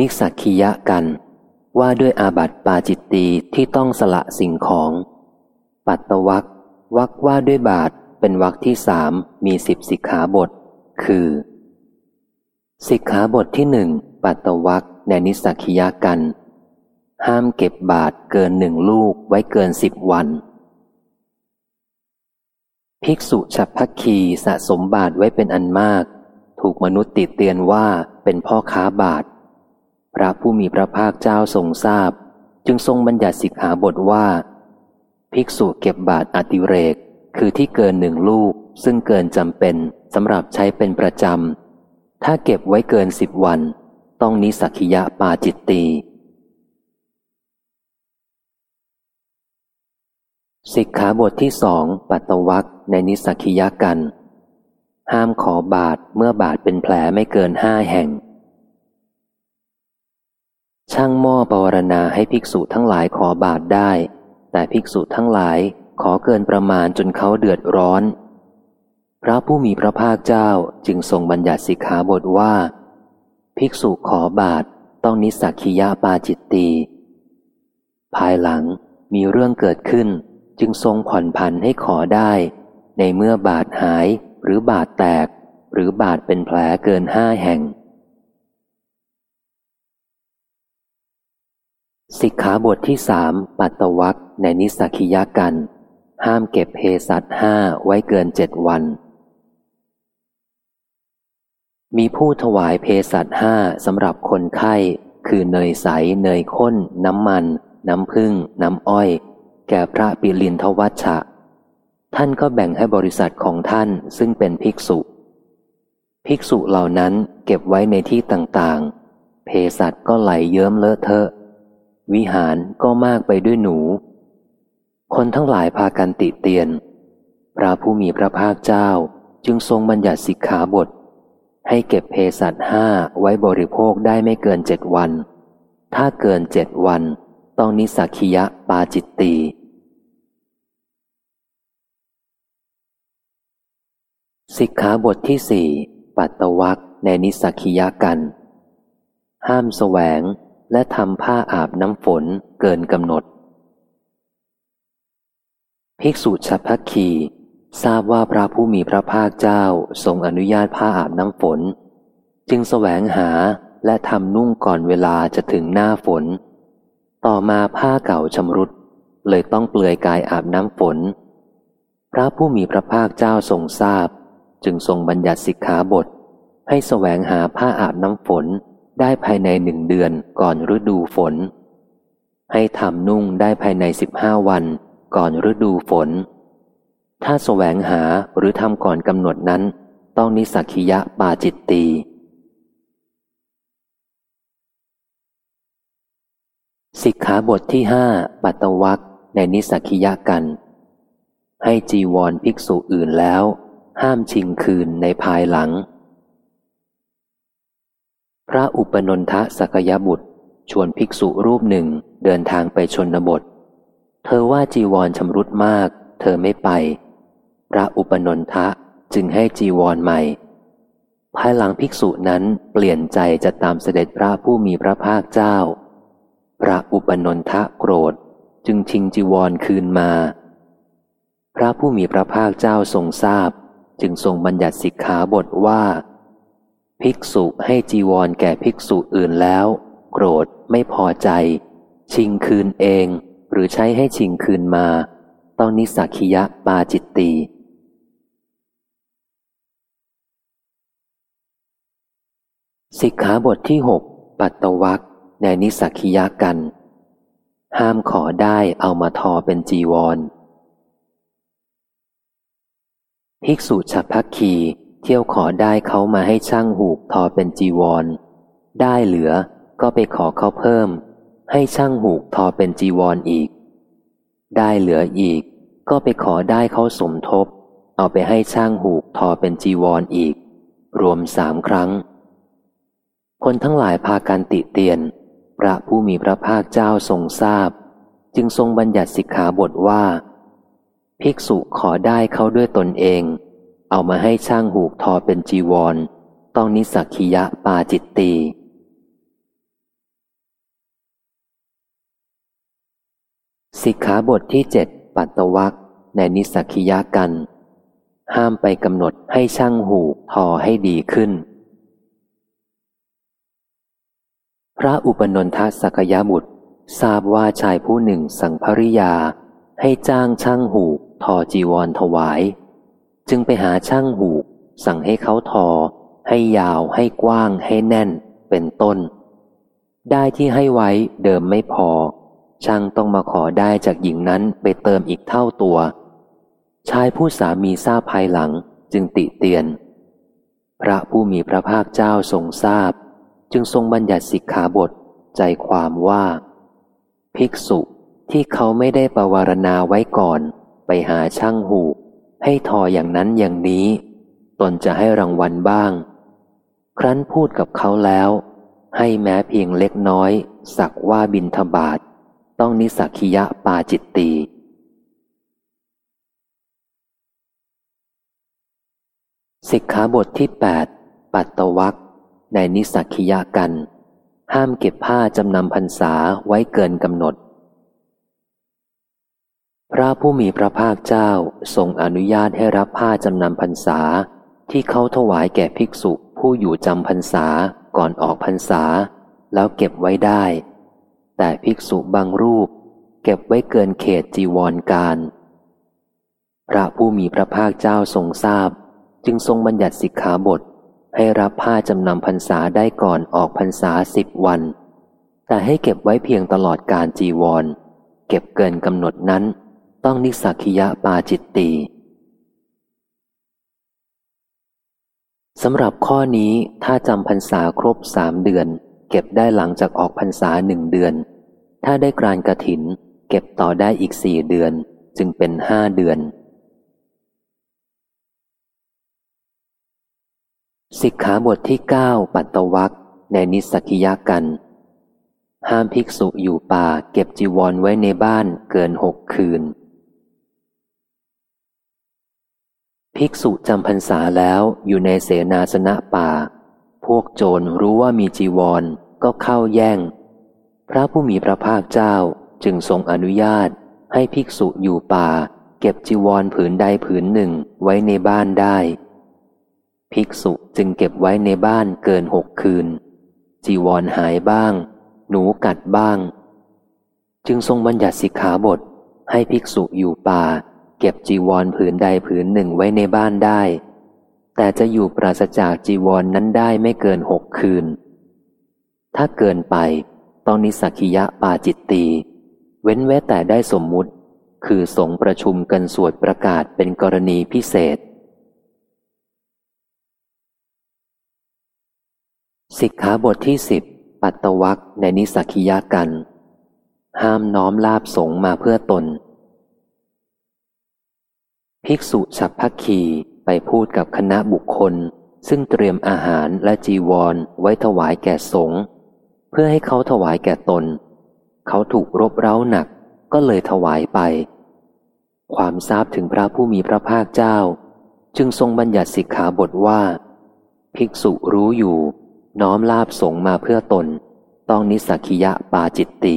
นิสักคียะกัน ว่าด้วยอาบัติปาจิตตีที่ต้องสละสิ่งของ ปัตตวักวักว่าด้วยบาทเป็นวักที่สามมีสิบสิกขาบท คือ สิกขาบทที่หนึ่งปัตตวักในนิสักคียะกัน ห้ามเก็บบาทเกินหนึ่งลูกไว้เกินสิบวัน ภิกษุฉับพักคีสะสมบาทไว้เป็นอันมาก ถูกมนุษย์ติเตียนว่าเป็นพ่อค้าบาท พระผู้มีพระภาคเจ้าทรงทราบ จึงทรงบัญญัติสิกขาบทว่า ภิกษุเก็บบาทอติเรก คือที่เกินหนึ่งลูก ซึ่งเกินจำเป็นสำหรับใช้เป็นประจำ ถ้าเก็บไว้เกินสิบวัน ต้องนิสักิยะปาจิตตีสิกขาบทที่สองปัตตวักในนิสักิยะกัน ห้ามขอบาทเมื่อบาทเป็นแผลไม่เกินห้าแห่ง ช่างหม้อปวารณาให้ภิกษุทั้งหลายขอบาทได้ แต่ภิกษุทั้งหลายขอเกินประมาณจนเขาเดือดร้อน พระผู้มีพระภาคเจ้าจึงทรงบัญญัติสิกขาบทว่า ภิกษุขอบาทต้องนิสักิยะปาจิตตีภายหลังมีเรื่องเกิดขึ้นจึงทรงผ่อนผันให้ขอได้ ในเมื่อบาดหายหรือบาดแตก หรือบาดเป็นแผลเกินห้าแห่ง สิกขาบทที่สามปัตตวักในนิสักิยากัน ห้ามเก็บเพสัตห้าไว้เกินเจ็ดวัน มีผู้ถวายเพสัตห้าสำหรับคนไข้ คือเนยใส เนยข้น น้ำมัน น้ำพึ่งน้ำอ้อย แก่พระปิลินทวัชชะ ท่านก็แบ่งให้บริษัทของท่านซึ่งเป็นภิกษุ ภิกษุเหล่านั้นเก็บไว้ในที่ต่างๆเพสัตก็ไหลเยิ้มเลอะเทอะ วิหารก็มากไปด้วยหนู คนทั้งหลายพากันติเตียน พระผู้มีพระภาคเจ้าจึงทรงบัญญัติสิกขาบท ให้เก็บเพสัตห้าไว้บริโภคได้ไม่เกินเจ็ดวัน ถ้าเกินเจ็ดวัน ต้องนิสักิยะปาจิตตีสิกขาบทที่สี่ปัตตวักในนิสักิยากัน ห้ามแสวง และทำผ้าอาบน้ำฝนเกินกำหนด ภิกษุชัพพคีทราบว่าพระผู้มีพระภาคเจ้าทรงอนุญาตผ้าอาบน้ำฝน จึงแสวงหาและทำนุ่งก่อนเวลาจะถึงหน้าฝน ต่อมาผ้าเก่าชำรุด เลยต้องเปลือยกายอาบน้ำฝน พระผู้มีพระภาคเจ้าทรงทราบ จึงทรงบัญญัติสิกขาบท ให้แสวงหาผ้าอาบน้ำฝน ได้ภายในหนึ่งเดือนก่อนฤดูฝน ให้ทำนุ่งได้ภายในสิบห้าวันก่อนฤดูฝน ถ้าแสวงหาหรือทำก่อนกำหนดนั้น ต้องนิสักิยะปาจิตตีสิกขาบทที่ห้าปัตตวักในนิสักิยะกัน ให้จีวรภิกษุอื่นแล้ว ห้ามชิงคืนในภายหลัง พระอุปนนทสักยบุตร ชวนภิกษุรูปหนึ่งเดินทางไปชนบท เธอว่าจีวรชำรุดมาก เธอไม่ไป พระอุปนนทะจึงให้จีวรใหม่ ภายหลังภิกษุนั้นเปลี่ยนใจจะตามเสด็จพระผู้มีพระภาคเจ้า พระอุปนนทะโกรธจึงชิงจีวรคืนมา พระผู้มีพระภาคเจ้าทรงทราบ จึงทรงบัญญัติสิกขาบทว่า ภิกษุให้จีวรแก่ภิกษุอื่นแล้ว โกรธไม่พอใจ ชิงคืนเอง หรือใช้ให้ชิงคืนมา ต้องนิสักิยะปาจิตตีสิกขาบทที่หกปัตตวักในนิสักิยะกัน ห้ามขอได้เอามาทอเป็นจีวร ภิกษุฉับพักคี เที่ยวขอได้เขามาให้ช่างหูกทอเป็นจีวร ได้เหลือก็ไปขอเขาเพิ่ม ให้ช่างหูกทอเป็นจีวรออีก ได้เหลืออีก ก็ไปขอได้เขาสมทบ เอาไปให้ช่างหูกทอเป็นจีวรออีก รวมสามครั้ง คนทั้งหลายพากันติเตียน พระผู้มีพระภาคเจ้าทรงทราบ จึงทรงบัญญัติสิกขาบทว่า ภิกษุขอได้เขาด้วยตนเอง เอามาให้ช่างหูกทอเป็นจีวร ต้องนิสักิยะปาจิตตีสิกขาบทที่เจ็ดปัตตวัคในนิสักิยะกัน ห้ามไปกำหนดให้ช่างหูกทอให้ดีขึ้น พระอุปนนทสักยบุตร ทราบว่าชายผู้หนึ่งสั่งภริยาให้จ้างช่างหูกทอจีวรถวาย จึงไปหาช่างหูสั่งให้เขาทอ ให้ยาวให้กว้าง ให้แน่น เป็นต้น ได้ที่ให้ไว้เดิมไม่พอ ช่างต้องมาขอได้จากหญิงนั้นไปเติมอีกเท่าตัว ชายผู้สามีทราบภายหลังจึงติเตียน พระผู้มีพระภาคเจ้าทรงทราบ จึงทรงบัญญัติสิกขาบท ใจความว่า ภิกษุที่เขาไม่ได้ประวารณาไว้ก่อน ไปหาช่างหู ให้ทออย่างนั้นอย่างนี้ ตนจะให้รางวัลบ้าง ครั้นพูดกับเขาแล้ว ให้แม้เพียงเล็กน้อย สักว่าบินทบาท ต้องนิสักิยะปาจิตตีสิกขาบทที่ 8 ปัตตวักในนิสักิยะกัน ห้ามเก็บผ้าจำนำพรรษาไว้เกินกำหนด พระผู้มีพระภาคเจ้าทรงอนุญาตให้รับผ้าจำนำพรรษา ที่เขาถวายแก่ภิกษุผู้อยู่จำพรรษาก่อนออกพรรษา แล้วเก็บไว้ได้ แต่ภิกษุบางรูป เก็บไว้เกินเขตจีวรการ พระผู้มีพระภาคเจ้าทรงทราบ จึงทรงบัญญัติสิกขาบท ให้รับผ้าจำนำพรรษาได้ก่อนออกพรรษาสิบวัน แต่ให้เก็บไว้เพียงตลอดการจีวร เก็บเกินกำหนดนั้น ต้องนิสักิยะปาจิตตีสำหรับข้อนี้ถ้าจำพรรษาครบสามเดือน เก็บได้หลังจากออกพรรษาหนึ่งเดือน ถ้าได้กรานกระถิน เก็บต่อได้อีกสี่เดือน จึงเป็นห้าเดือน สิกขาบทที่เก้าปัตตวักในนิสกิยากัน ห้ามภิกษุอยู่ป่าเก็บจีวรไว้ในบ้านเกินหกคืน ภิกษุจำพรรษาแล้วอยู่ในเสนาสนะป่า พวกโจรรู้ว่ามีจีวรก็เข้าแย่ง พระผู้มีพระภาคเจ้าจึงทรงอนุญาตให้ภิกษุอยู่ป่า เก็บจีวรผืนใดผืนหนึ่งไว้ในบ้านได้ ภิกษุจึงเก็บไว้ในบ้านเกินหกคืน จีวรหายบ้าง หนูกัดบ้าง จึงทรงบัญญัติสิกขาบทให้ภิกษุอยู่ป่า เก็บจีวรผืนใดผืนหนึ่งไว้ในบ้านได้ แต่จะอยู่ปราศจากจีวรนนั้นได้ไม่เกินหกคืน ถ้าเกินไปต้องนิสักิยะปาจิตตีเว้นแว้แต่ได้สมมุติ คือสงประชุมกันสวดประกาศเป็นกรณีพิเศษสิกขาบทที่สิบปัตตวักในนิสักิยากัน ห้ามน้อมลาบสงมาเพื่อตน ภิกษุฉับพักคีไปพูดกับคณะบุคคล ซึ่งเตรียมอาหารและจีวรไว้ถวายแก่สงฆ์เพื่อให้เขาถวายแก่ตน เขาถูกรบเร้าหนักก็เลยถวายไป ความทราบถึงพระผู้มีพระภาคเจ้า จึงทรงบัญญัติสิกขาบทว่า ภิกษุรู้อยู่ น้อมลาบสงมาเพื่อตน ต้องนิสักิยะปาจิตตี